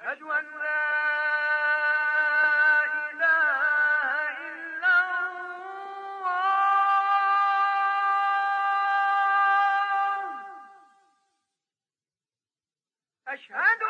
أشهد أن لا أشهد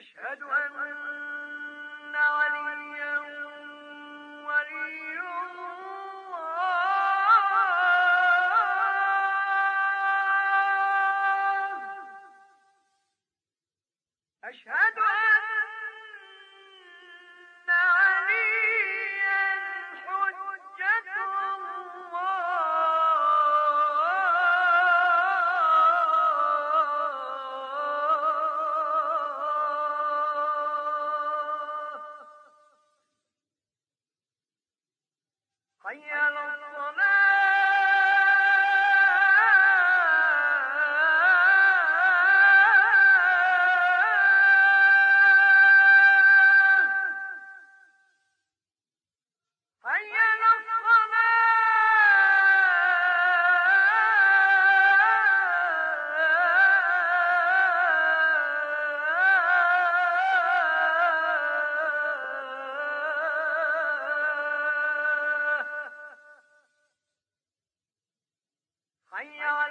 أشهد أن وليا ولي الله. أشهد حي على الصلاة Fire!